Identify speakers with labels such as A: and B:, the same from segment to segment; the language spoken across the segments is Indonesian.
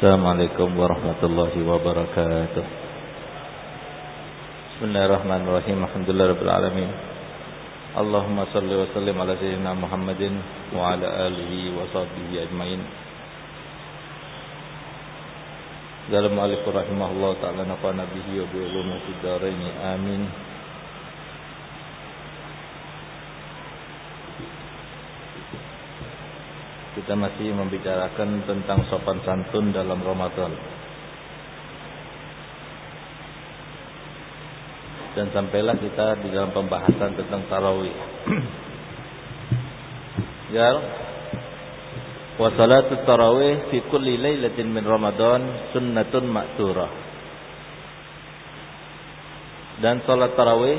A: السلام عليكم ورحمة الله وبركاته. بسم الله الرحمن الرحيم. الحمد لله رب العالمين. اللهم صل وسلم على سيدنا محمد وعلى آله وصحبه أجمعين. قال المؤلف رحمه الله تعالى نفعنا به وبعلومه في الدارين آمين Kita masih membicarakan tentang sopan santun dalam Ramadan. Dan sampailah kita di dalam pembahasan tentang tarawih. ya. Wa salatu tarawih fi kulli lailatin min Ramadan sunnatun ma'thurah. Dan salat tarawih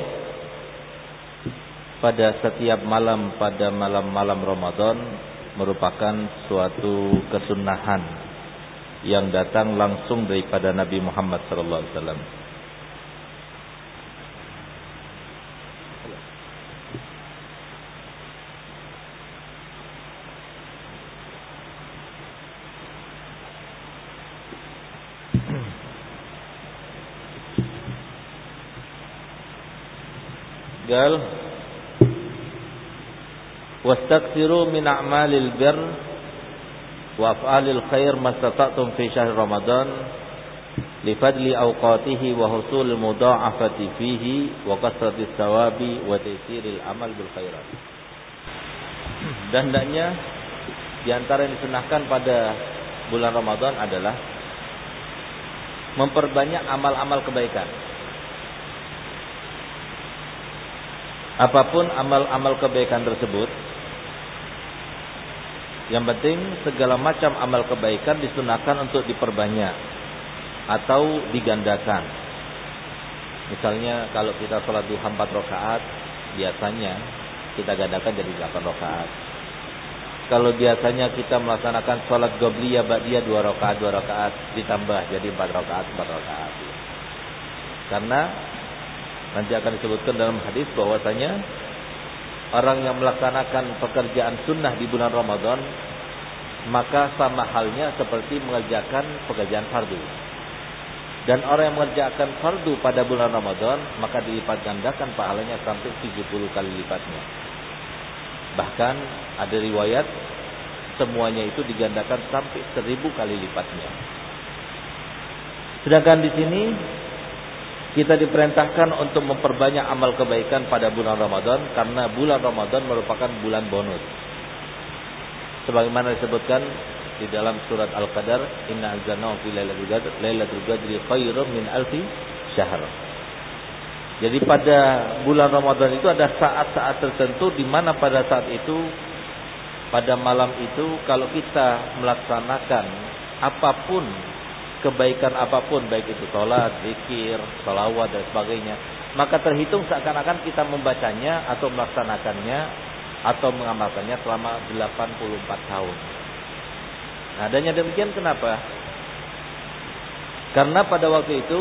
A: pada setiap malam pada malam-malam Ramadan merupakan suatu kesunahan yang datang langsung daripada Nabi Muhammad sallallahu alaihi wasallam. Gal Wastaghfiru min a'malil bir wa af'alil khair mastata'tum fi syahr Ramadan li fadli awqatihi wa husul mudha'afati fihi wa kasratis sawabi wa taysiril amal bil khairat. Dan hendaknya di antara yang disunahkan pada bulan Ramadan adalah memperbanyak amal-amal kebaikan. Apa pun amal-amal kebaikan tersebut yang penting segala macam amal kebaikan disunahkan untuk diperbanyak atau digandakan. Misalnya kalau kita sholat duha 4 rakaat, biasanya kita gandakan jadi 8 rakaat. Kalau biasanya kita melaksanakan sholat gobliyah ba'diyah 2 rakaat 2 rakaat ditambah jadi 4 rakaat 4 rakaat. Karena nanti akan disebutkan dalam hadis bahwasanya orang yang melaksanakan pekerjaan sunnah di bulan Ramadan maka sama halnya seperti mengerjakan pekerjaan fardu. Dan orang yang mengerjakan fardu pada bulan Ramadan maka dilipat gandakan pahalanya sampai 70 kali lipatnya. Bahkan ada riwayat semuanya itu digandakan sampai 1000 kali lipatnya. Sedangkan di sini kita diperintahkan untuk memperbanyak amal kebaikan pada bulan Ramadan karena bulan Ramadan merupakan bulan bonus. Sebagaimana disebutkan di dalam surat Al-Qadar, Inna anzalnahu fi lailatul qadr, lailatul qadri khairum min alfi syahr. Jadi pada bulan Ramadan itu ada saat-saat tertentu di mana pada saat itu pada malam itu kalau kita melaksanakan apa pun kebaikan apa pun baik itu sholat, zikir, salawat dan sebagainya maka terhitung seakan-akan kita membacanya atau melaksanakannya atau mengamalkannya selama 84 tahun. Nah, adanya demikian kenapa? Karena pada waktu itu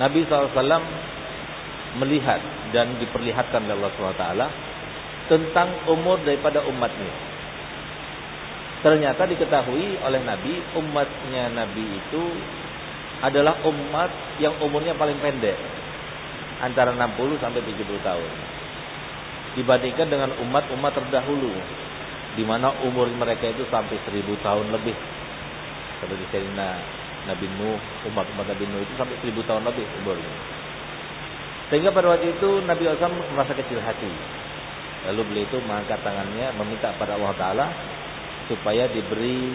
A: Nabi SAW melihat dan diperlihatkan oleh Allah SWT tentang umur daripada umatnya. Ternyata diketahui oleh Nabi, umatnya Nabi itu adalah umat yang umurnya paling pendek. Antara 60 sampai 70 tahun. Dibandingkan dengan umat-umat terdahulu. di mana umur mereka itu sampai 1000 tahun lebih. Seperti Sayyidina Nabi Nuh, umat-umat Nabi Nuh itu sampai 1000 tahun lebih umurnya. Sehingga pada waktu itu Nabi SAW merasa kecil hati. Lalu beliau itu mengangkat tangannya meminta pada Allah Ta'ala supaya diberi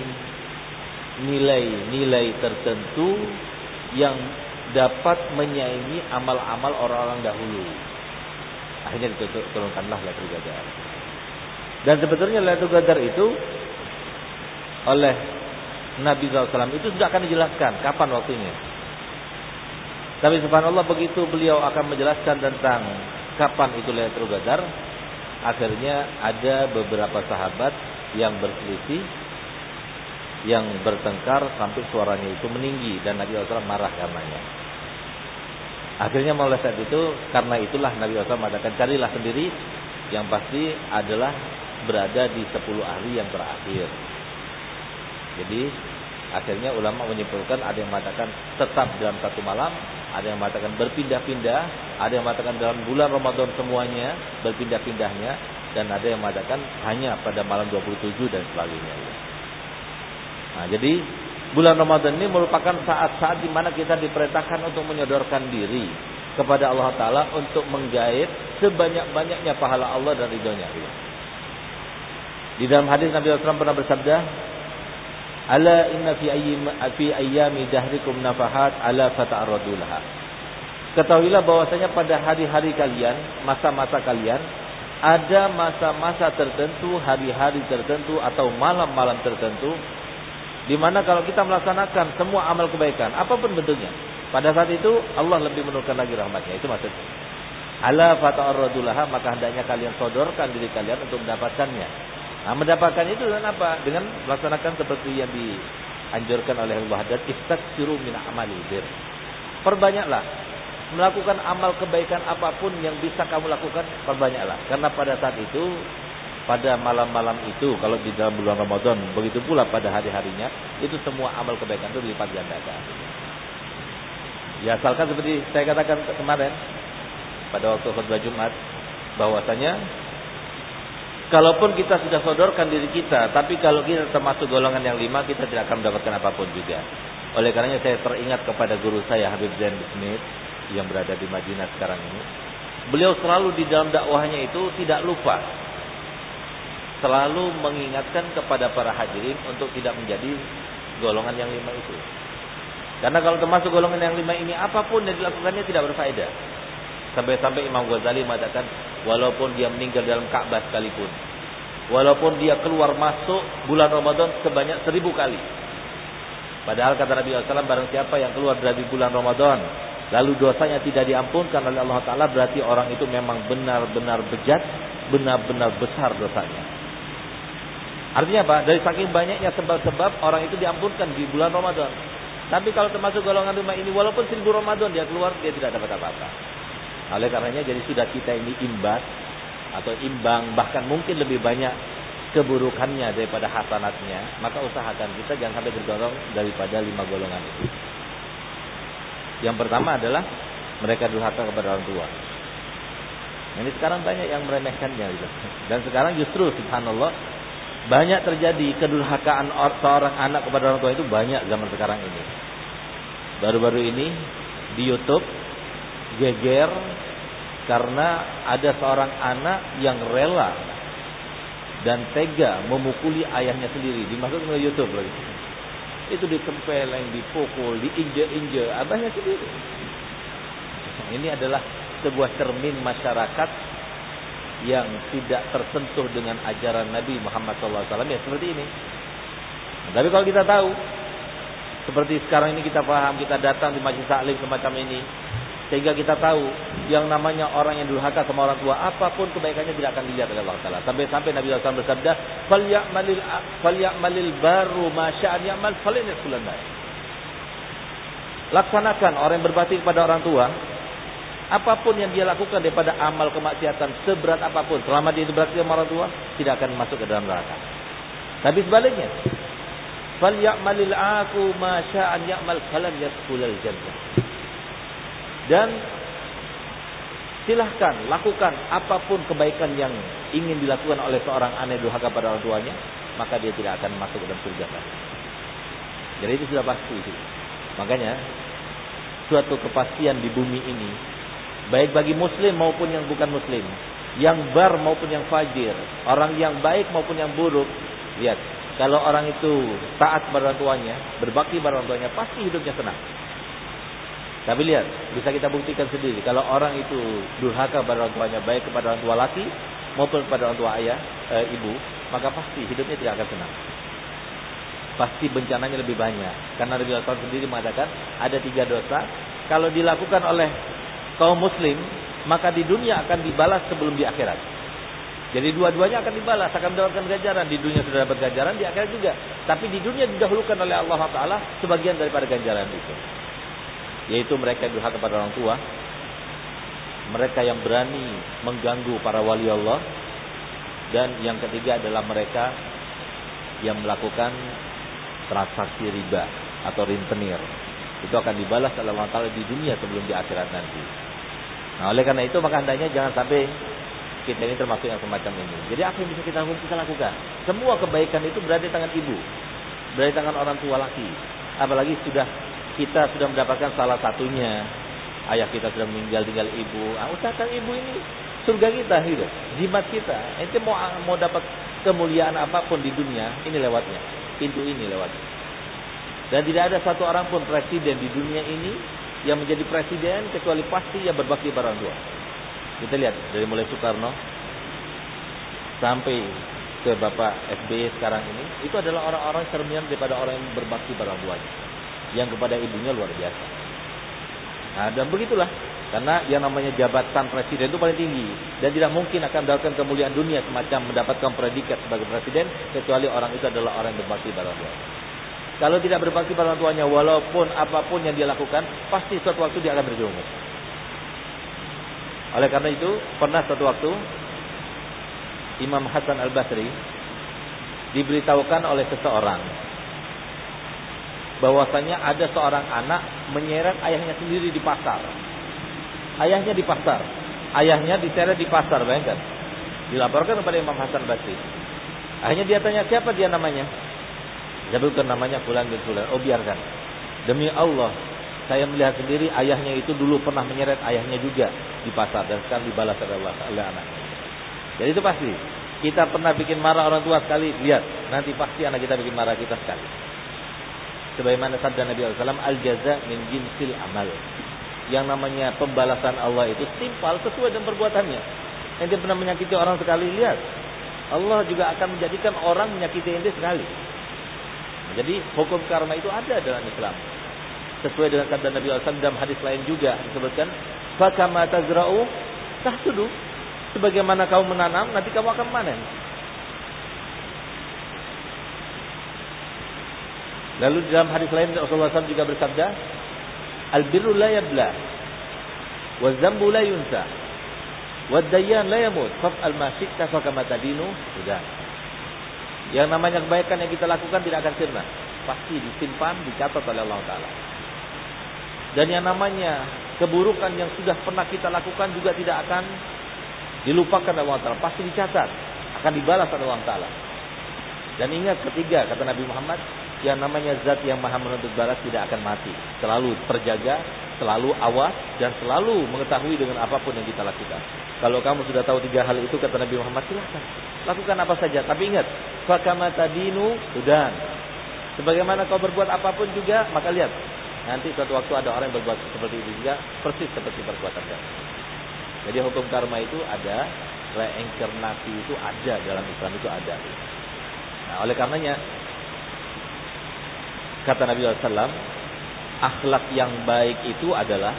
A: nilai-nilai tertentu yang dapat menyaingi amal-amal orang-orang dahulu. Akhirnya diturunkanlah Lailatul Qadar. Dan sebetulnya Lailatul Qadar itu oleh Nabi SAW itu sudah akan dijelaskan kapan waktunya. Tapi subhanallah begitu beliau akan menjelaskan tentang kapan itu Lailatul Qadar, akhirnya ada beberapa sahabat yang berselisih, yang bertengkar sampai suaranya itu meninggi dan Nabi SAW marah karenanya. Akhirnya mulai saat itu karena itulah Nabi SAW mengatakan carilah sendiri yang pasti adalah berada di 10 hari yang terakhir. Jadi Akhirnya ulama menyimpulkan ada yang mengatakan tetap dalam satu malam, ada yang mengatakan berpindah-pindah, ada yang mengatakan dalam bulan Ramadan semuanya berpindah-pindahnya dan ada yang mengatakan hanya pada malam 27 dan sebagainya. Nah, jadi bulan Ramadan ini merupakan saat-saat di mana kita diperintahkan untuk menyodorkan diri kepada Allah Taala untuk menggait sebanyak-banyaknya pahala Allah dan ridhonya. Di dalam hadis Nabi SAW pernah bersabda, Ala inna fi ayyami fi ayyami dahrikum nafahat ala fata'arradu laha. Ketahuilah bahwasanya pada hari-hari kalian, masa-masa kalian ada masa-masa tertentu, hari-hari tertentu atau malam-malam tertentu di mana kalau kita melaksanakan semua amal kebaikan, apa pun bentuknya, pada saat itu Allah lebih menurunkan lagi rahmatnya. Itu maksudnya. Ala fata'arradulaha maka hendaknya kalian sodorkan diri kalian untuk mendapatkannya. Nah, mendapatkan itu dengan apa? Dengan melaksanakan seperti yang dianjurkan oleh Allah dan istaksiru min amalil bir. Perbanyaklah melakukan amal kebaikan apa pun yang bisa kamu lakukan, perbanyaklah. Karena pada saat itu pada malam-malam itu kalau di dalam bulan Ramadan begitu pula pada hari-harinya itu semua amal kebaikan itu dilipat gandakan. Ya asalkan seperti saya katakan kemarin pada waktu khutbah Jumat bahwasanya Kalaupun kita sudah sodorkan diri kita, tapi kalau kita termasuk golongan yang lima, kita tidak akan mendapatkan apa pun juga. Oleh karenanya saya teringat kepada guru saya Habib Zain Smith yang berada di Madinah sekarang ini. Beliau selalu di dalam dakwahnya itu tidak lupa selalu mengingatkan kepada para hadirin untuk tidak menjadi golongan yang lima itu. Karena kalau termasuk golongan yang lima ini apa pun yang dilakukannya tidak berfaedah. Sampai-sampai Imam Ghazali mengatakan walaupun dia meninggal dalam Ka'bah sekalipun. Walaupun dia keluar masuk bulan Ramadan sebanyak seribu kali. Padahal kata Nabi SAW barang siapa yang keluar dari bulan Ramadan. Lalu dosanya tidak diampunkan oleh Allah Ta'ala. Berarti orang itu memang benar-benar bejat. Benar-benar besar dosanya. Artinya apa? Dari saking banyaknya sebab-sebab orang itu diampunkan di bulan Ramadan. Tapi kalau termasuk golongan lima ini walaupun seribu Ramadan dia keluar dia tidak dapat apa-apa. Oleh karenanya jadi sudah kita ini imbas atau imbang bahkan mungkin lebih banyak keburukannya daripada hasanatnya, maka usahakan kita jangan sampai tergolong daripada lima golongan itu. Yang pertama adalah mereka durhaka kepada orang tua. Ini sekarang banyak yang meremehkannya gitu. Dan sekarang justru subhanallah banyak terjadi kedurhakaan seorang anak kepada orang tua itu banyak zaman sekarang ini. Baru-baru ini di YouTube geger karena ada seorang anak yang rela dan tega memukuli ayahnya sendiri. Dimaksud oleh YouTube lagi. Itu ditempeleng, dipukul, diinjek-injek abahnya sendiri. Ini adalah sebuah cermin masyarakat yang tidak tersentuh dengan ajaran Nabi Muhammad SAW ya seperti ini. tapi kalau kita tahu seperti sekarang ini kita paham, kita datang di majlis taklim semacam ini, sehingga kita tahu yang namanya orang yang durhaka sama orang tua apa pun kebaikannya tidak akan dilihat oleh Allah Taala. Sampai-sampai Nabi SAW bersabda, "Falyamalil falyamalil baru masya'an ya'mal falyakul Laksanakan orang yang berbakti kepada orang tua apa pun yang dia lakukan daripada amal kemaksiatan seberat apa pun selama dia berbakti sama orang tua tidak akan masuk ke dalam neraka. Tapi sebaliknya, falyamalil aku masya'an ya'mal falyakul jannah. Dan silahkan lakukan apa pun kebaikan yang ingin dilakukan oleh seorang anak durhaka pada orang tuanya, maka dia tidak akan masuk ke dalam surga. Jadi itu sudah pasti. Makanya suatu kepastian di bumi ini baik bagi muslim maupun yang bukan muslim, yang bar maupun yang fajir, orang yang baik maupun yang buruk, lihat kalau orang itu taat pada orang tuanya, berbakti pada orang tuanya, pasti hidupnya senang. Tapi lihat, bisa kita buktikan sendiri. Kalau orang itu durhaka pada orang tuanya, baik kepada orang tua laki maupun kepada orang tua ayah, e, ibu, maka pasti hidupnya tidak akan senang. Pasti bencananya lebih banyak. Karena Nabi SAW sendiri mengatakan ada tiga dosa. Kalau dilakukan oleh kaum muslim, maka di dunia akan dibalas sebelum di akhirat. Jadi dua-duanya akan dibalas, akan mendapatkan ganjaran. Di dunia sudah dapat ganjaran, di akhirat juga. Tapi di dunia didahulukan oleh Allah Taala sebagian daripada ganjaran itu yaitu mereka durhaka kepada orang tua, mereka yang berani mengganggu para wali Allah, dan yang ketiga adalah mereka yang melakukan transaksi riba atau rentenir. Itu akan dibalas oleh Allah Taala di dunia sebelum di akhirat nanti. Nah, oleh karena itu maka hendaknya jangan sampai kita ini termasuk yang semacam ini. Jadi apa yang bisa kita kita lakukan? Semua kebaikan itu berada di tangan ibu, berada di tangan orang tua laki. Apalagi sudah kita sudah mendapatkan salah satunya, ayah kita sudah meninggal tinggal ibu. Ah, usahakan ibu ini surga kita gitu, jimat kita. Ente mau mau dapat kemuliaan apa pun di dunia, ini lewatnya, pintu ini lewatnya. Dan tidak ada satu orang pun presiden di dunia ini yang menjadi presiden kecuali pasti yang berbakti pada orang tua. Kita lihat dari mulai Soekarno sampai ke Bapak SBY sekarang ini, itu adalah orang-orang cerminan daripada orang yang berbakti pada orang tuanya. Yang kepada ibunya luar biasa. Nah, dan begitulah. Karena yang namanya jabatan presiden itu paling tinggi. Dan tidak mungkin akan mendapatkan kemuliaan dunia semacam mendapatkan predikat sebagai presiden. Kecuali orang itu adalah orang yang berbakti pada orang tua. Kalau tidak berbakti pada orang tuanya, walaupun apa pun yang dia lakukan, pasti suatu waktu dia akan berjuang. Oleh karena itu, pernah suatu waktu Imam Hasan Al-Basri diberitahukan oleh seseorang bahwasanya ada seorang anak menyeret ayahnya sendiri di pasar. Ayahnya di pasar. Ayahnya diseret di pasar, bayangkan. Dilaporkan kepada Imam Hasan Basri. Akhirnya dia tanya siapa dia namanya. Sebutkan namanya Fulan bin Fulan. Oh biarkan. Demi Allah, saya melihat sendiri ayahnya itu dulu pernah menyeret ayahnya juga di pasar dan sekarang dibalas oleh anaknya. Jadi itu pasti. Kita pernah bikin marah orang tua sekali, lihat nanti pasti anak kita bikin marah kita sekali. Sebagaimana sabda Nabi SAW, al jaza min jinsil amal. Yang namanya pembalasan Allah itu simpel sesuai dengan perbuatannya. Ente pernah menyakiti orang sekali, lihat. Allah juga akan menjadikan orang menyakiti ente sekali. Jadi hukum karma itu ada dalam Islam. Sesuai dengan kata Nabi SAW dalam hadis lain juga disebutkan, "Fakama tazra'u tahsudu." Sebagaimana kau menanam, nanti kamu akan panen. Lalu dalam hadis lain Rasulullah SAW juga bersabda, "Al-birru la yabla, wa zambu la yunsa, wa dayyan la yamut, fa'al ma syi'ta fakama tadinu." Sudah. Yang namanya kebaikan yang kita lakukan tidak akan sirna. Pasti disimpan, dicatat oleh Allah Ta'ala. Dan yang namanya keburukan yang sudah pernah kita lakukan juga tidak akan dilupakan oleh Allah Ta'ala. Pasti dicatat. Akan dibalas oleh Allah Ta'ala. Dan ingat ketiga, kata Nabi Muhammad, yang namanya zat yang maha menuntut balas tidak akan mati. Selalu terjaga, selalu awas, dan selalu mengetahui dengan apa pun yang kita lakukan. Kalau kamu sudah tahu tiga hal itu, kata Nabi Muhammad, silahkan. Lakukan apa saja. Tapi ingat, fakama tadinu sudah. Sebagaimana kau berbuat apa pun juga, maka lihat. Nanti suatu waktu ada orang yang berbuat seperti itu juga, persis seperti perbuatan. Jadi hukum karma itu ada, reinkarnasi itu ada dalam Islam itu ada. Nah, oleh karenanya, kata Nabi SAW, akhlak yang baik itu adalah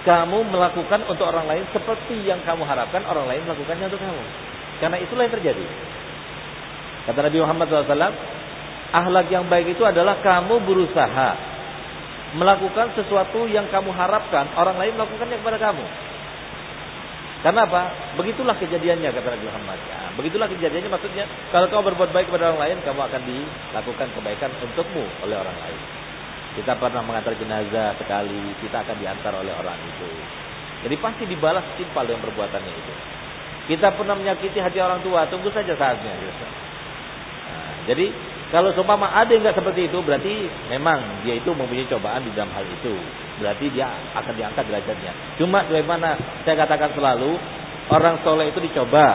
A: kamu melakukan untuk orang lain seperti yang kamu harapkan orang lain melakukannya untuk kamu. Karena itulah yang terjadi. Kata Nabi Muhammad SAW, ahlak yang baik itu adalah kamu berusaha melakukan sesuatu yang kamu harapkan orang lain melakukannya kepada kamu. Karena apa? Begitulah kejadiannya kata Nabi Muhammad. Ya, begitulah kejadiannya maksudnya kalau kamu berbuat baik kepada orang lain, kamu akan dilakukan kebaikan untukmu oleh orang lain. Kita pernah mengantar jenazah sekali, kita akan diantar oleh orang itu. Jadi pasti dibalas simpel dengan perbuatannya itu. Kita pernah menyakiti hati orang tua, tunggu saja saatnya. Nah, jadi kalau seumpama ada yang nggak seperti itu, berarti memang dia itu mempunyai cobaan di dalam hal itu. Berarti dia akan diangkat derajatnya. Cuma bagaimana saya katakan selalu, orang soleh itu dicoba.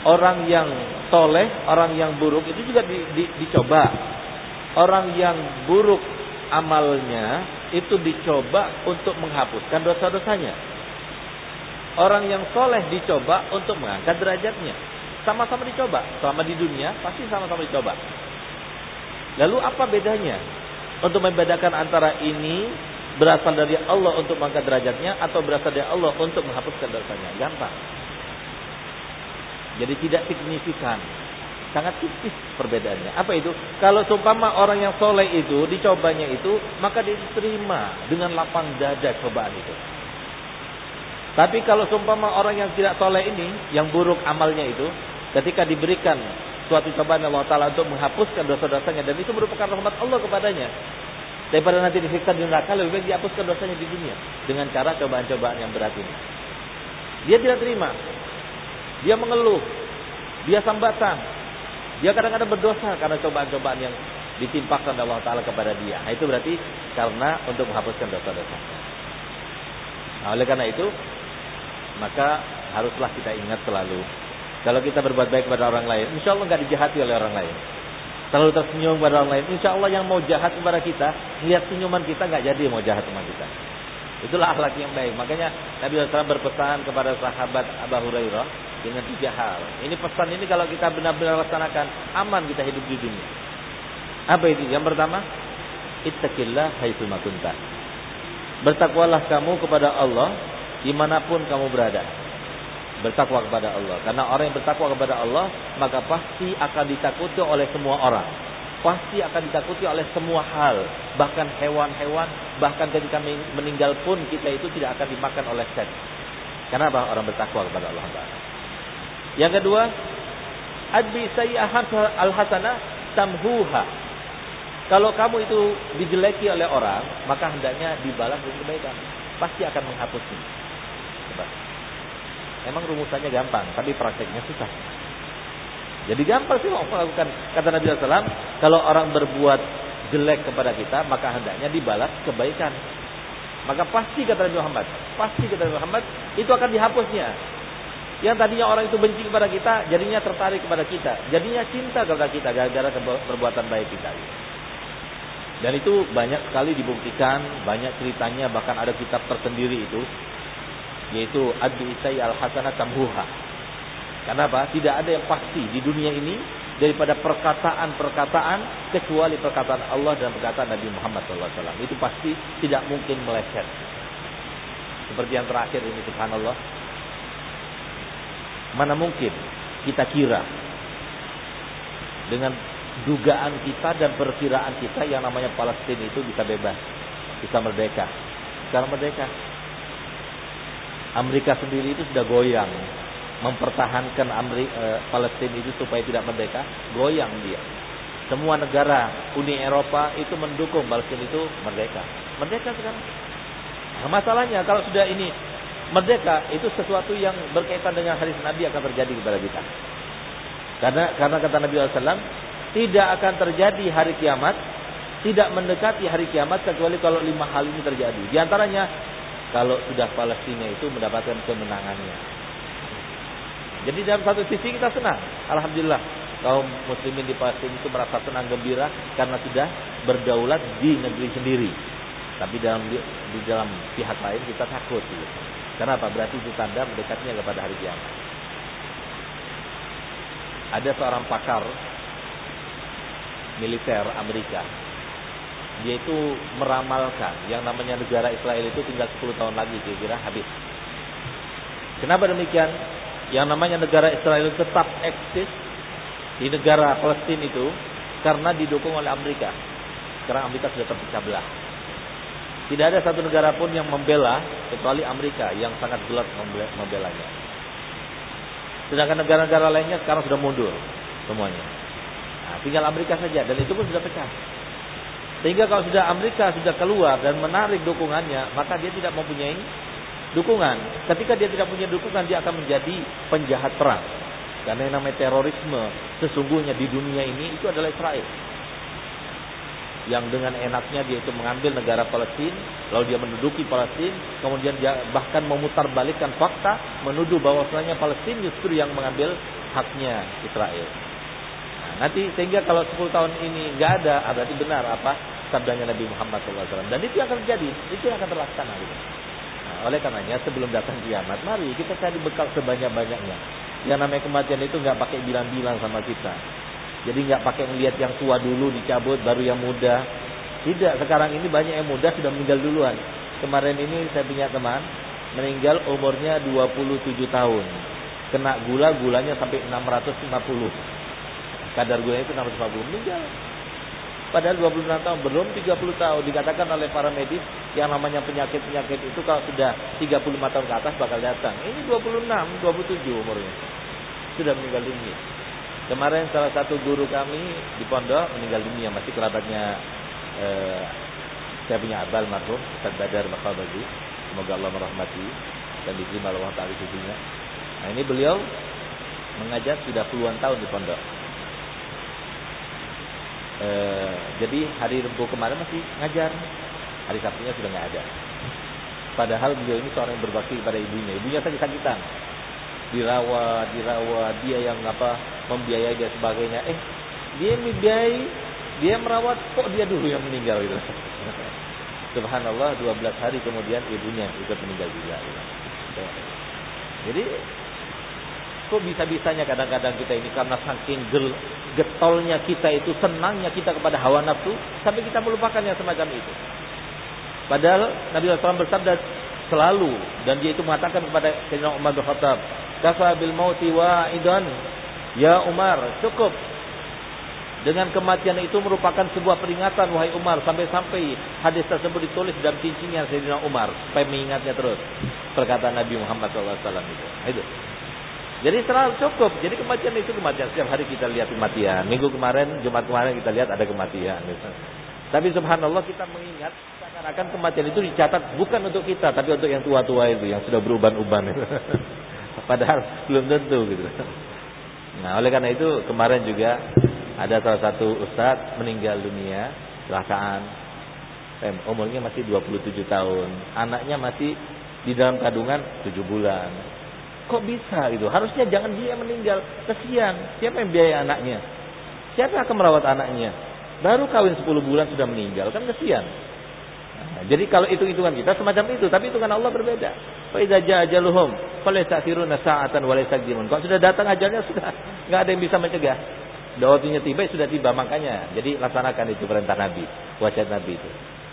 A: Orang yang soleh, orang yang buruk itu juga di, di, dicoba. Orang yang buruk amalnya itu dicoba untuk menghapuskan dosa-dosanya. Orang yang soleh dicoba untuk mengangkat derajatnya. Sama-sama dicoba. Selama di dunia pasti sama-sama dicoba. Lalu apa bedanya? Untuk membedakan antara ini berasal dari Allah untuk mengangkat derajatnya atau berasal dari Allah untuk menghapuskan dosanya. Gampang. Jadi tidak signifikan. Sangat tipis perbedaannya. Apa itu? Kalau seumpama orang yang soleh itu dicobanya itu, maka diterima dengan lapang dada cobaan itu. Tapi kalau seumpama orang yang tidak soleh ini, yang buruk amalnya itu, ketika diberikan suatu cobaan Allah Taala untuk menghapuskan dosa-dosanya dan itu merupakan rahmat Allah kepadanya. Daripada nanti disiksa di neraka lebih baik dihapuskan dosanya di dunia dengan cara cobaan-cobaan yang berat ini. Dia tidak terima. Dia mengeluh. Dia sambatan. Dia kadang-kadang berdosa karena cobaan-cobaan yang ditimpakan Allah Taala kepada dia. Nah, itu berarti karena untuk menghapuskan dosa-dosa. Nah, oleh karena itu, maka haruslah kita ingat selalu kalau kita berbuat baik kepada orang lain, insya Allah nggak dijahati oleh orang lain. Terlalu tersenyum kepada orang lain, insya Allah yang mau jahat kepada kita, lihat senyuman kita nggak jadi mau jahat sama kita. Itulah akhlak yang baik. Makanya Nabi SAW berpesan kepada sahabat Abu Hurairah dengan tiga hal. Ini pesan ini kalau kita benar-benar laksanakan, aman kita hidup di dunia. Apa itu? Yang pertama, ittaqillah haitsu kunta. Bertakwalah kamu kepada Allah di mana pun kamu berada. Bertakwa kepada Allah. Karena orang yang bertakwa kepada Allah, maka pasti akan ditakuti oleh semua orang. Pasti akan ditakuti oleh semua hal. Bahkan hewan-hewan, bahkan ketika meninggal pun kita itu tidak akan dimakan oleh set. Kenapa orang bertakwa kepada Allah Yang kedua, adbi sayyahat al-hasanah tamhuha. Kalau kamu itu dijeleki oleh orang, maka hendaknya dibalas dengan kebaikan. Pasti akan menghapusnya. Emang rumusannya gampang, tapi prakteknya susah. Jadi gampang sih mau melakukan kata Nabi SAW, kalau orang berbuat jelek kepada kita, maka hendaknya dibalas kebaikan. Maka pasti kata Nabi Muhammad, pasti kata Nabi Muhammad, itu akan dihapusnya. Yang tadinya orang itu benci kepada kita, jadinya tertarik kepada kita, jadinya cinta kepada kita gara-gara perbuatan baik kita. Dan itu banyak sekali dibuktikan, banyak ceritanya, bahkan ada kitab tersendiri itu, yaitu Adu Isai Al-Hasanah Tamhuha. Kenapa? Tidak ada yang pasti di dunia ini daripada perkataan-perkataan kecuali perkataan Allah dan perkataan Nabi Muhammad SAW. Itu pasti tidak mungkin meleset. Seperti yang terakhir ini subhanallah. Mana mungkin kita kira dengan dugaan kita dan perkiraan kita yang namanya Palestina itu bisa bebas, bisa merdeka. Sekarang merdeka. Amerika sendiri itu sudah goyang mempertahankan Amerika, e, Palestina itu supaya tidak merdeka, goyang dia. Semua negara Uni Eropa itu mendukung Palestina itu merdeka. Merdeka sekarang. Nah, masalahnya kalau sudah ini merdeka itu sesuatu yang berkaitan dengan hadis Nabi akan terjadi kepada kita. Karena karena kata Nabi SAW, tidak akan terjadi hari kiamat, tidak mendekati hari kiamat kecuali kalau lima hal ini terjadi. Di antaranya kalau sudah Palestina itu mendapatkan kemenangannya. Jadi dalam satu sisi kita senang, alhamdulillah kaum muslimin di Palestina itu merasa senang gembira karena sudah berdaulat di negeri sendiri. Tapi dalam di dalam pihak lain kita takut. Gitu. Kenapa? Berarti itu tanda mendekatnya kepada hari kiamat. Ada seorang pakar militer Amerika. Dia itu meramalkan yang namanya negara Israel itu tinggal 10 tahun lagi kira-kira habis. Kenapa demikian? Yang namanya negara Israel tetap eksis di negara Palestina itu karena didukung oleh Amerika. Sekarang Amerika sudah terpecah belah. Tidak ada satu negara pun yang membela kecuali Amerika yang sangat gelap membelanya. Sedangkan negara-negara lainnya sekarang sudah mundur semuanya. Nah, tinggal Amerika saja dan itu pun sudah pecah. Sehingga kalau sudah Amerika sudah keluar dan menarik dukungannya, maka dia tidak mempunyai dukungan. Ketika dia tidak punya dukungan, dia akan menjadi penjahat perang. Karena yang namanya terorisme sesungguhnya di dunia ini itu adalah Israel. Yang dengan enaknya dia itu mengambil negara Palestina, lalu dia menduduki Palestina, kemudian dia bahkan memutarbalikkan fakta, menuduh bahwasanya Palestina justru yang mengambil haknya Israel. Nanti sehingga kalau 10 tahun ini nggak ada, ah, berarti benar apa sabdanya Nabi Muhammad SAW. Dan itu yang akan terjadi, itu yang akan terlaksana. Gitu. Nah, oleh karenanya sebelum datang kiamat, mari kita cari bekal sebanyak-banyaknya. Yang namanya kematian itu nggak pakai bilang-bilang sama kita. Jadi nggak pakai melihat yang tua dulu dicabut, baru yang muda. Tidak, sekarang ini banyak yang muda sudah meninggal duluan. Kemarin ini saya punya teman meninggal umurnya 27 tahun. Kena gula, gulanya sampai 650 kadar gulanya itu 640 meninggal. Padahal 26 tahun, belum 30 tahun. Dikatakan oleh para medis yang namanya penyakit-penyakit itu kalau sudah 35 tahun ke atas bakal datang. Ini 26, 27 umurnya. Sudah meninggal dunia. Kemarin salah satu guru kami di pondok meninggal dunia, masih kerabatnya eh, saya punya abal marhum Ustaz Badar Makabadi. Semoga Allah merahmati dan diterima Allah Ta'ala. Nah ini beliau mengajar sudah puluhan tahun di pondok. Eh, jadi hari Rabu kemarin masih ngajar. Hari Sabtunya sudah nggak ada. Padahal beliau ini seorang yang berbakti kepada ibunya. Ibunya sakit-sakitan dirawat, dirawat, dia yang apa membiayai dan sebagainya. Eh, dia membiayai, dia merawat, kok dia dulu yang meninggal gitu. Subhanallah 12 hari kemudian ibunya ikut meninggal juga. Gitu. Jadi kok bisa-bisanya kadang-kadang kita ini karena saking gel, getolnya kita itu senangnya kita kepada hawa nafsu sampai kita melupakan yang semacam itu. Padahal Nabi SAW bersabda selalu dan dia itu mengatakan kepada Sayyidina Umar bin Khattab, Kafa bil mauti wa'idan. Ya Umar, cukup. Dengan kematian itu merupakan sebuah peringatan wahai Umar sampai-sampai hadis tersebut ditulis dalam cincinnya Sayyidina Umar supaya mengingatnya terus perkataan Nabi Muhammad SAW itu. Itu. Jadi selalu cukup. Jadi kematian itu kematian. Setiap hari kita lihat kematian. Minggu kemarin, Jumat kemarin kita lihat ada kematian. Gitu. Tapi subhanallah kita mengingat seakan-akan kematian itu dicatat bukan untuk kita, tapi untuk yang tua-tua itu yang sudah beruban-uban. Padahal belum tentu gitu. Nah, oleh karena itu kemarin juga ada salah satu ustadz meninggal dunia kecelakaan. Umurnya masih 27 tahun. Anaknya masih di dalam kandungan 7 bulan. Kok bisa gitu? Harusnya jangan dia meninggal. Kesian. Siapa yang biaya anaknya? Siapa akan merawat anaknya? Baru kawin 10 bulan sudah meninggal. Kan kesian. Nah, jadi kalau itu hitungan kita semacam itu, tapi hitungan Allah berbeda. Fa idza jaa ajaluhum falaysakhiruna sa'atan wa laysaqimun. Kalau sudah datang ajalnya sudah nggak ada yang bisa mencegah. Waktunya tiba sudah tiba makanya. Jadi laksanakan itu perintah Nabi, wasiat Nabi itu.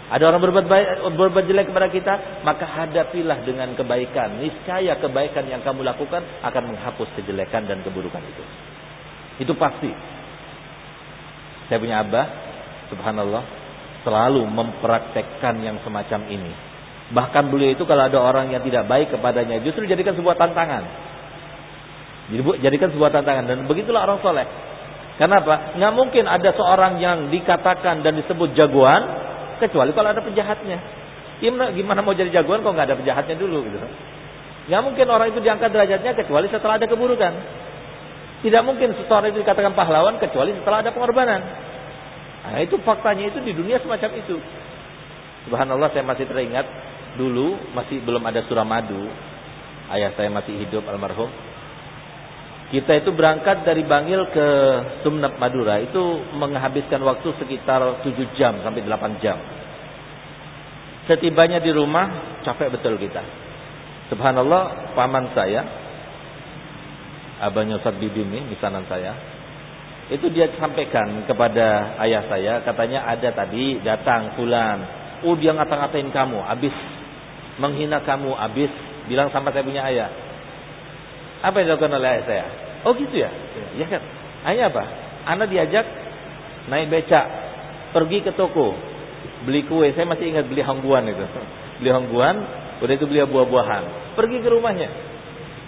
A: Ada orang berbuat baik, berbuat jelek kepada kita, maka hadapilah dengan kebaikan. Niscaya kebaikan yang kamu lakukan akan menghapus kejelekan dan keburukan itu. Itu pasti. Saya punya abah, subhanallah, selalu mempraktekkan yang semacam ini. Bahkan beliau itu kalau ada orang yang tidak baik kepadanya, justru jadikan sebuah tantangan. Jadi jadikan sebuah tantangan dan begitulah orang soleh. Kenapa? Nggak mungkin ada seorang yang dikatakan dan disebut jagoan kecuali kalau ada penjahatnya. Gimana, gimana mau jadi jagoan kalau nggak ada penjahatnya dulu gitu. Nggak mungkin orang itu diangkat derajatnya kecuali setelah ada keburukan. Tidak mungkin seseorang itu dikatakan pahlawan kecuali setelah ada pengorbanan. Nah, itu faktanya itu di dunia semacam itu. Subhanallah saya masih teringat dulu masih belum ada Suramadu. Ayah saya masih hidup almarhum. Kita itu berangkat dari Bangil ke Sumnap Madura itu menghabiskan waktu sekitar 7 jam sampai 8 jam. Setibanya di rumah capek betul kita. Subhanallah paman saya abahnya Ustaz Bibim ini misanan saya itu dia sampaikan kepada ayah saya, katanya ada tadi datang fulan. Oh dia ngata-ngatain kamu, habis menghina kamu, habis bilang sama saya punya ayah. Apa yang dilakukan oleh ayah saya? Oh gitu ya? Ya kan? Ayah apa? Anak diajak naik becak, pergi ke toko, beli kue. Saya masih ingat beli hongguan itu. Beli hongguan, udah itu beli buah-buahan. Pergi ke rumahnya.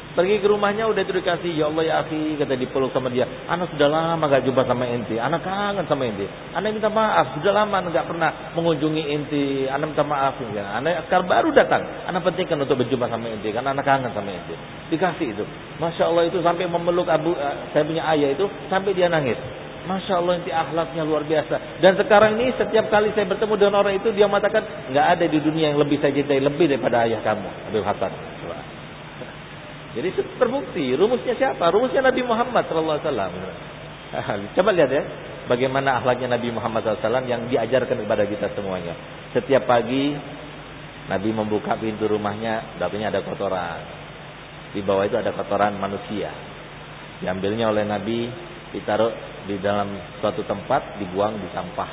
A: Pergi ke rumahnya udah itu dikasih, ya Allah ya akhi, kata dipeluk sama dia. Anak sudah lama gak jumpa sama ente, anak kangen sama ente. Anak minta maaf, sudah lama gak pernah mengunjungi ente. Anak minta maaf, ya. anak sekarang baru datang. Anak pentingkan untuk berjumpa sama ente, karena anak kangen sama ente. Dikasih itu. Masya Allah itu sampai memeluk abu, uh, saya punya ayah itu, sampai dia nangis. Masya Allah inti akhlaknya luar biasa. Dan sekarang ini setiap kali saya bertemu dengan orang itu dia mengatakan nggak ada di dunia yang lebih saya cintai lebih daripada ayah kamu, Abdul Hasan. Jadi terbukti rumusnya siapa? Rumusnya Nabi Muhammad SAW. Coba lihat ya, bagaimana akhlaknya Nabi Muhammad SAW yang diajarkan kepada kita semuanya. Setiap pagi Nabi membuka pintu rumahnya, dapatnya ada kotoran. Di bawah itu ada kotoran manusia. Diambilnya oleh Nabi, ditaruh di dalam suatu tempat, dibuang di sampah.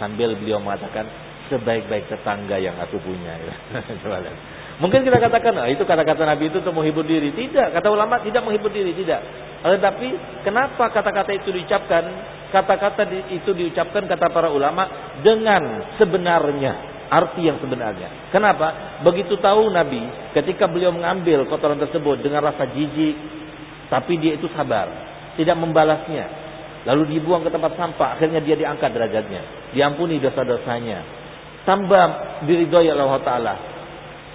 A: Sambil beliau mengatakan, sebaik-baik tetangga yang aku punya. Coba lihat. Mungkin kita katakan, oh, itu kata-kata Nabi itu untuk menghibur diri. Tidak, kata ulama tidak menghibur diri, tidak. Tetapi kenapa kata-kata itu diucapkan? Kata-kata itu diucapkan kata para ulama dengan sebenarnya, arti yang sebenarnya. Kenapa? Begitu tahu Nabi ketika beliau mengambil kotoran tersebut dengan rasa jijik, tapi dia itu sabar. tidak membalasnya. Lalu dibuang ke tempat sampah, akhirnya dia diangkat derajatnya, diampuni dosa-dosanya. Tambah diridhoi oleh Allah taala.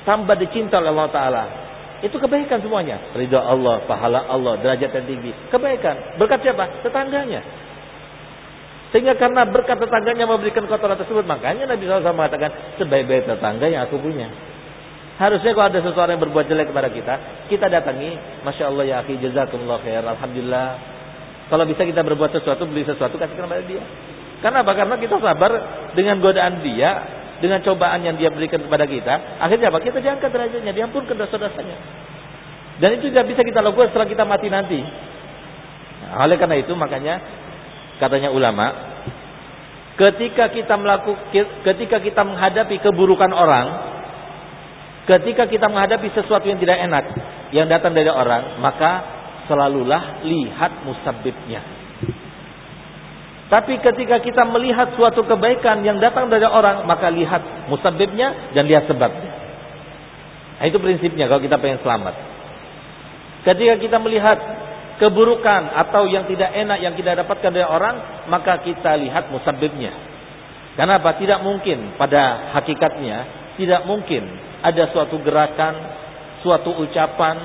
A: Tambah dicinta oleh Allah taala. Itu kebaikan semuanya. Ridha Allah, pahala Allah, derajat yang tinggi. Kebaikan. Berkat siapa? Tetangganya. Sehingga karena berkat tetangganya memberikan kotoran tersebut, makanya Nabi SAW mengatakan sebaik-baik tetangga yang aku punya. Harusnya kalau ada seseorang yang berbuat jelek kepada kita, kita datangi, masya Allah ya akhi jazakumullah khair, alhamdulillah. Kalau bisa kita berbuat sesuatu, beli sesuatu, kasihkan kepada dia. Karena apa? Karena kita sabar dengan godaan dia, dengan cobaan yang dia berikan kepada kita. Akhirnya apa? Kita diangkat derajatnya, diampunkan dosa-dosanya. Dan itu tidak bisa kita lakukan setelah kita mati nanti. Nah, oleh karena itu makanya katanya ulama, ketika kita melakukan ketika kita menghadapi keburukan orang, ketika kita menghadapi sesuatu yang tidak enak yang datang dari orang, maka selalulah lihat musabibnya. Tapi ketika kita melihat suatu kebaikan yang datang dari orang, maka lihat musabibnya dan lihat sebabnya. Nah, itu prinsipnya kalau kita pengen selamat. Ketika kita melihat keburukan atau yang tidak enak yang kita dapatkan dari orang, maka kita lihat musabibnya. Kenapa? Tidak mungkin pada hakikatnya, tidak mungkin ada suatu gerakan, suatu ucapan,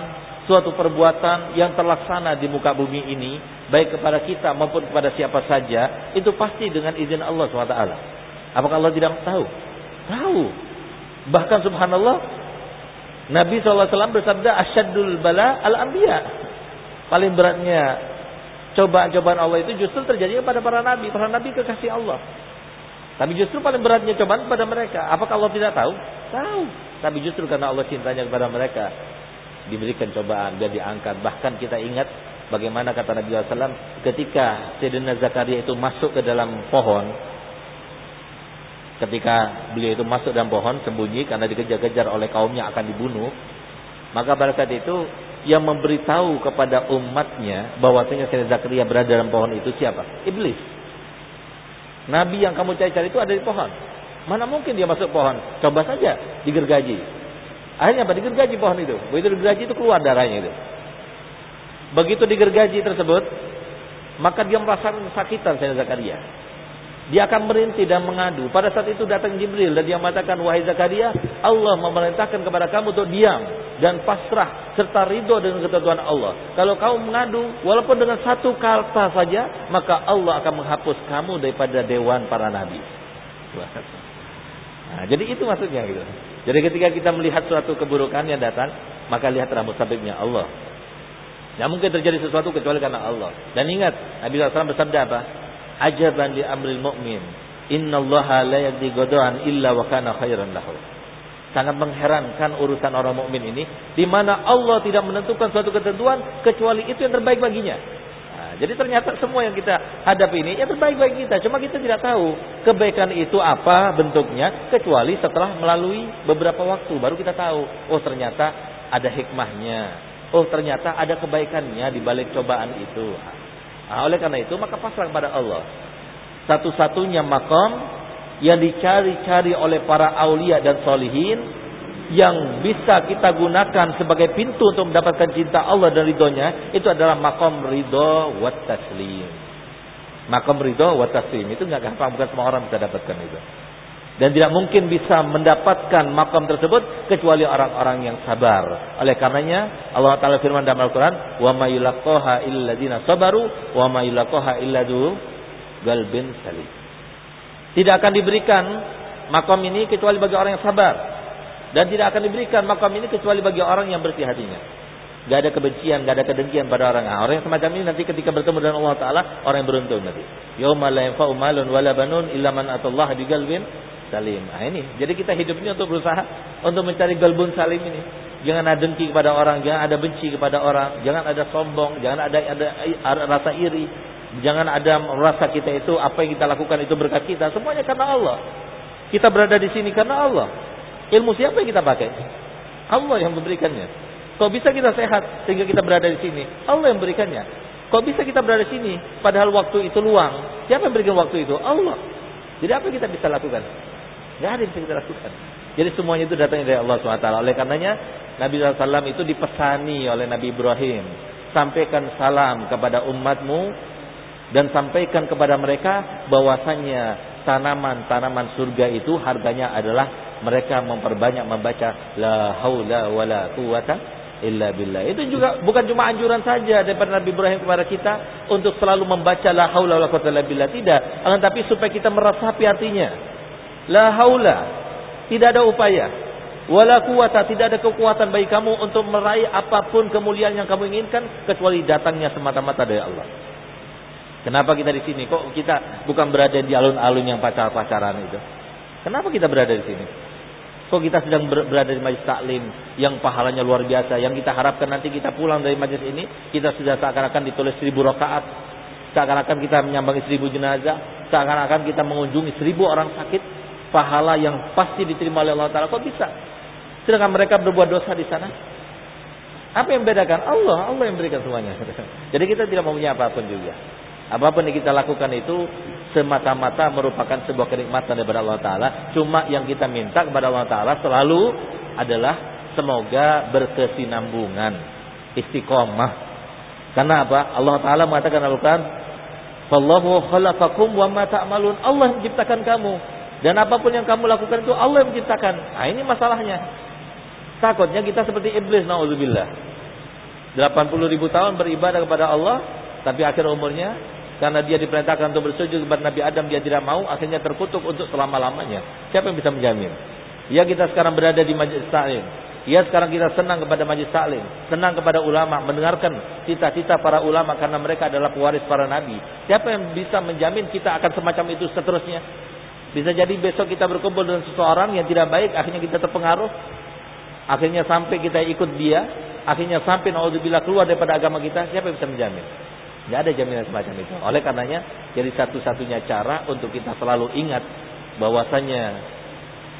A: suatu perbuatan yang terlaksana di muka bumi ini, baik kepada kita maupun kepada siapa saja, itu pasti dengan izin Allah SWT. Apakah Allah tidak tahu? Tahu. Bahkan subhanallah, Nabi SAW bersabda, Asyadul bala al-anbiya paling beratnya cobaan-cobaan Allah itu justru terjadi pada para nabi. Para nabi kekasih Allah. Tapi justru paling beratnya cobaan pada mereka. Apakah Allah tidak tahu? Tahu. Tapi justru karena Allah cintanya kepada mereka. Diberikan cobaan dan diangkat. Bahkan kita ingat bagaimana kata Nabi SAW. Ketika Sayyidina Zakaria itu masuk ke dalam pohon. Ketika beliau itu masuk dalam pohon sembunyi karena dikejar-kejar oleh kaumnya akan dibunuh. Maka pada saat itu yang memberitahu kepada umatnya bahwasanya Sayyidina Zakaria berada dalam pohon itu siapa? Iblis. Nabi yang kamu cari-cari itu ada di pohon. Mana mungkin dia masuk pohon? Coba saja digergaji. Akhirnya apa? Digergaji pohon itu. Begitu digergaji itu keluar darahnya itu. Begitu digergaji tersebut, maka dia merasakan kesakitan Sayyidina Zakaria. Dia akan merintih dan mengadu. Pada saat itu datang Jibril dan dia mengatakan, Wahai Zakaria, Allah memerintahkan kepada kamu untuk diam dan pasrah serta ridho dengan ketentuan Allah. Kalau kamu mengadu, walaupun dengan satu kata saja, maka Allah akan menghapus kamu daripada dewan para nabi. Nah, jadi itu maksudnya gitu. Jadi ketika kita melihat suatu keburukan yang datang, maka lihat rambut sabibnya Allah. Tidak mungkin terjadi sesuatu kecuali karena Allah. Dan ingat, Nabi SAW bersabda apa? ajaban li amril mu'min. Innallaha la yaqdi godoan illa wa kana khairan lahu. Sangat mengherankan urusan orang mukmin ini di mana Allah tidak menentukan suatu ketentuan kecuali itu yang terbaik baginya. Nah, jadi ternyata semua yang kita hadapi ini yang terbaik bagi kita. Cuma kita tidak tahu kebaikan itu apa bentuknya kecuali setelah melalui beberapa waktu baru kita tahu. Oh ternyata ada hikmahnya. Oh ternyata ada kebaikannya di balik cobaan itu. Nah, oleh karena itu maka pasrah kepada Allah. Satu-satunya makam yang dicari-cari oleh para aulia dan solihin yang bisa kita gunakan sebagai pintu untuk mendapatkan cinta Allah dan ridhonya itu adalah makam ridho wat taslim. Makam ridho wat taslim itu nggak gampang bukan semua orang bisa dapatkan itu. Dan tidak mungkin bisa mendapatkan makam tersebut kecuali orang-orang yang sabar. Oleh karenanya Allah Taala firman dalam Al-Qur'an, "Wa may yulaqaha illadzina sabaru wa may yulaqaha illadu galbin salim." Tidak akan diberikan makam ini kecuali bagi orang yang sabar. Dan tidak akan diberikan makam ini kecuali bagi orang yang bersih hatinya. Gak ada kebencian, gak ada kedengkian pada orang. Nah, orang yang semacam ini nanti ketika bertemu dengan Allah Taala orang yang beruntung nanti. Yauma la yanfa'u malun wala banun biqalbin salim. Nah ini, jadi kita hidup ini untuk berusaha untuk mencari galbun salim ini. Jangan ada dengki kepada orang, jangan ada benci kepada orang, jangan ada sombong, jangan ada ada rasa iri, jangan ada rasa kita itu apa yang kita lakukan itu berkat kita, semuanya karena Allah. Kita berada di sini karena Allah. Ilmu siapa yang kita pakai? Allah yang memberikannya. Kok bisa kita sehat sehingga kita berada di sini? Allah yang memberikannya. Kok bisa kita berada di sini padahal waktu itu luang? Siapa yang berikan waktu itu? Allah. Jadi apa yang kita bisa lakukan? Gak ada yang bisa kita lakukan. Jadi semuanya itu datang dari Allah SWT. Oleh karenanya Nabi SAW itu dipesani oleh Nabi Ibrahim. sampaikan salam kepada umatmu dan sampaikan kepada mereka bahwasanya tanaman-tanaman surga itu harganya adalah mereka memperbanyak membaca la haula wala quwata illa billah. Itu juga bukan cuma anjuran saja daripada Nabi Ibrahim kepada kita untuk selalu membaca la haula wala quwata illa billah. Tidak, akan tapi supaya kita meresapi artinya. La haula, tidak ada upaya. Wala quwata, tidak ada kekuatan bagi kamu untuk meraih apa pun kemuliaan yang kamu inginkan kecuali datangnya semata-mata dari Allah. Kenapa kita di sini? Kok kita bukan berada di alun-alun yang pacar-pacaran itu? Kenapa kita berada di sini? Kok kita sedang berada di majlis taklim yang pahalanya luar biasa, yang kita harapkan nanti kita pulang dari majlis ini, kita sudah seakan-akan ditulis seribu rakaat, seakan-akan kita menyambangi seribu jenazah, seakan-akan kita mengunjungi seribu orang sakit, pahala yang pasti diterima oleh Allah Taala. Kok bisa? Sedangkan mereka berbuat dosa di sana. Apa yang membedakan? Allah, Allah yang berikan semuanya. Jadi kita tidak mempunyai apa pun juga. Apa pun yang kita lakukan itu semata-mata merupakan sebuah kenikmatan daripada Allah Ta'ala. Cuma yang kita minta kepada Allah Ta'ala selalu adalah semoga berkesinambungan. Istiqomah. Karena apa? Allah Ta'ala mengatakan Al-Quran. Wa. Allah menciptakan kamu. Dan apa pun yang kamu lakukan itu Allah yang menciptakan. Nah ini masalahnya. Takutnya kita seperti iblis. Na'udzubillah. 80 ribu tahun beribadah kepada Allah. Tapi akhir umurnya karena dia diperintahkan untuk bersujud kepada Nabi Adam dia tidak mau akhirnya terkutuk untuk selama-lamanya. Siapa yang bisa menjamin? Ya kita sekarang berada di majlis taklim. Ya sekarang kita senang kepada majlis taklim, senang kepada ulama, mendengarkan cita-cita para ulama karena mereka adalah pewaris para nabi. Siapa yang bisa menjamin kita akan semacam itu seterusnya? Bisa jadi besok kita berkumpul dengan seseorang yang tidak baik, akhirnya kita terpengaruh, akhirnya sampai kita ikut dia, akhirnya sampai naudzubillah keluar daripada agama kita, siapa yang bisa menjamin? Tidak ada jaminan semacam itu. Oleh karenanya, jadi satu-satunya cara untuk kita selalu ingat bahwasanya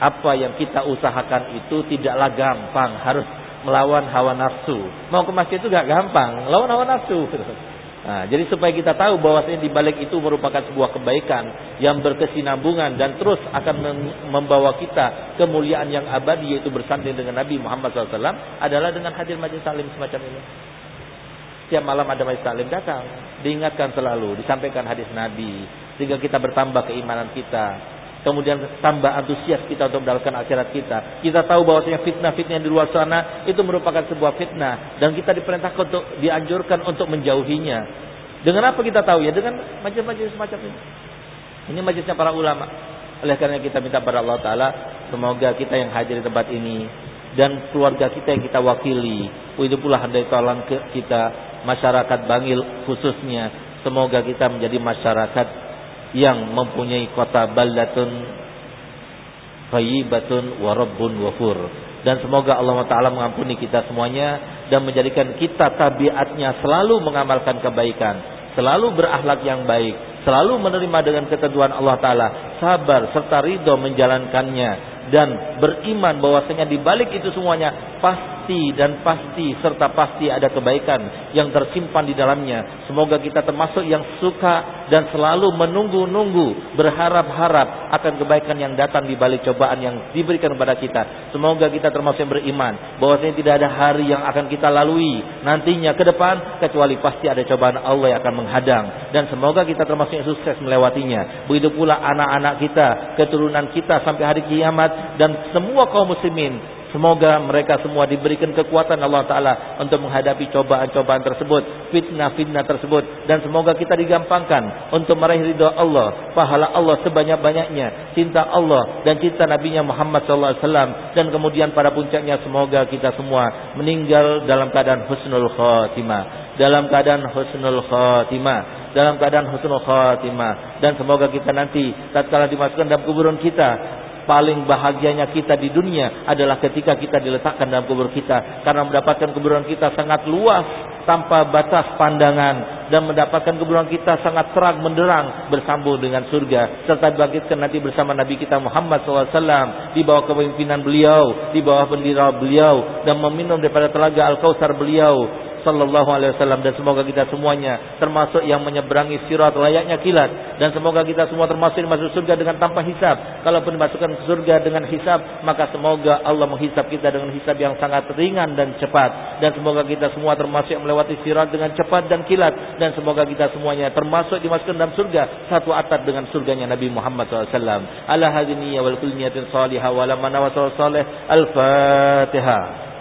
A: apa yang kita usahakan itu tidaklah gampang, harus melawan hawa nafsu. Mau ke masjid itu gak gampang, lawan hawa nafsu. Nah, jadi supaya kita tahu bahwasanya di balik itu merupakan sebuah kebaikan yang berkesinambungan dan terus akan membawa kita kemuliaan yang abadi yaitu bersanding dengan Nabi Muhammad SAW adalah dengan hadir majlis salim semacam ini. Setiap malam ada majlis taklim datang, diingatkan selalu, disampaikan hadis Nabi, sehingga kita bertambah keimanan kita. Kemudian tambah antusias kita untuk mendapatkan akhirat kita. Kita tahu bahwasanya fitnah-fitnah di luar sana itu merupakan sebuah fitnah dan kita diperintahkan untuk dianjurkan untuk menjauhinya. Dengan apa kita tahu ya? Dengan majelis-majelis semacam ini. Ini majelisnya para ulama. Oleh karena kita minta pada Allah Taala semoga kita yang hadir di tempat ini dan keluarga kita yang kita wakili. Itu pula handai tolong kita masyarakat Bangil khususnya. Semoga kita menjadi masyarakat yang mempunyai kota baldatun thayyibatun wa rabbun wafur. Dan semoga Allah Ta'ala mengampuni kita semuanya dan menjadikan kita tabiatnya selalu mengamalkan kebaikan, selalu berakhlak yang baik, selalu menerima dengan ketentuan Allah Ta'ala, sabar serta ridho menjalankannya dan beriman bahwasanya di balik itu semuanya pasti dan pasti serta pasti ada kebaikan yang tersimpan di dalamnya. Semoga kita termasuk yang suka dan selalu menunggu-nunggu, berharap-harap akan kebaikan yang datang di balik cobaan yang diberikan kepada kita. Semoga kita termasuk yang beriman bahwasanya tidak ada hari yang akan kita lalui nantinya ke depan kecuali pasti ada cobaan Allah yang akan menghadang dan semoga kita termasuk yang sukses melewatinya. Begitu pula anak-anak kita, keturunan kita sampai hari kiamat dan semua kaum muslimin Semoga mereka semua diberikan kekuatan Allah Ta'ala untuk menghadapi cobaan-cobaan tersebut, fitnah-fitnah tersebut. Dan semoga kita digampangkan untuk meraih ridha Allah, pahala Allah sebanyak-banyaknya, cinta Allah dan cinta Nabi Muhammad SAW. Dan kemudian pada puncaknya semoga kita semua meninggal dalam keadaan husnul khatimah. Dalam keadaan husnul khatimah. Dalam keadaan husnul khatimah. Dan semoga kita nanti tatkala dimasukkan dalam kuburan kita paling bahagianya kita di dunia adalah ketika kita diletakkan dalam kubur kita. Karena mendapatkan kuburan kita sangat luas tanpa batas pandangan. Dan mendapatkan kuburan kita sangat terang menderang bersambung dengan surga. Serta dibangkitkan nanti bersama Nabi kita Muhammad SAW di bawah kepemimpinan beliau di bawah bendera beliau dan meminum daripada telaga Al-Kausar beliau sallallahu alaihi wasallam dan semoga kita semuanya termasuk yang menyeberangi sirat layaknya kilat dan semoga kita semua termasuk yang masuk surga dengan tanpa hisab. Kalaupun dimasukkan surga dengan hisab, maka semoga Allah menghisab kita dengan hisab yang sangat ringan dan cepat dan semoga kita semua termasuk yang melewati sirat dengan cepat dan kilat dan semoga kita semuanya termasuk dimasukkan dalam surga satu atap dengan surganya Nabi Muhammad SAW. Ala hadiniya wal kulniyatin salihah wa lamana al-Fatihah.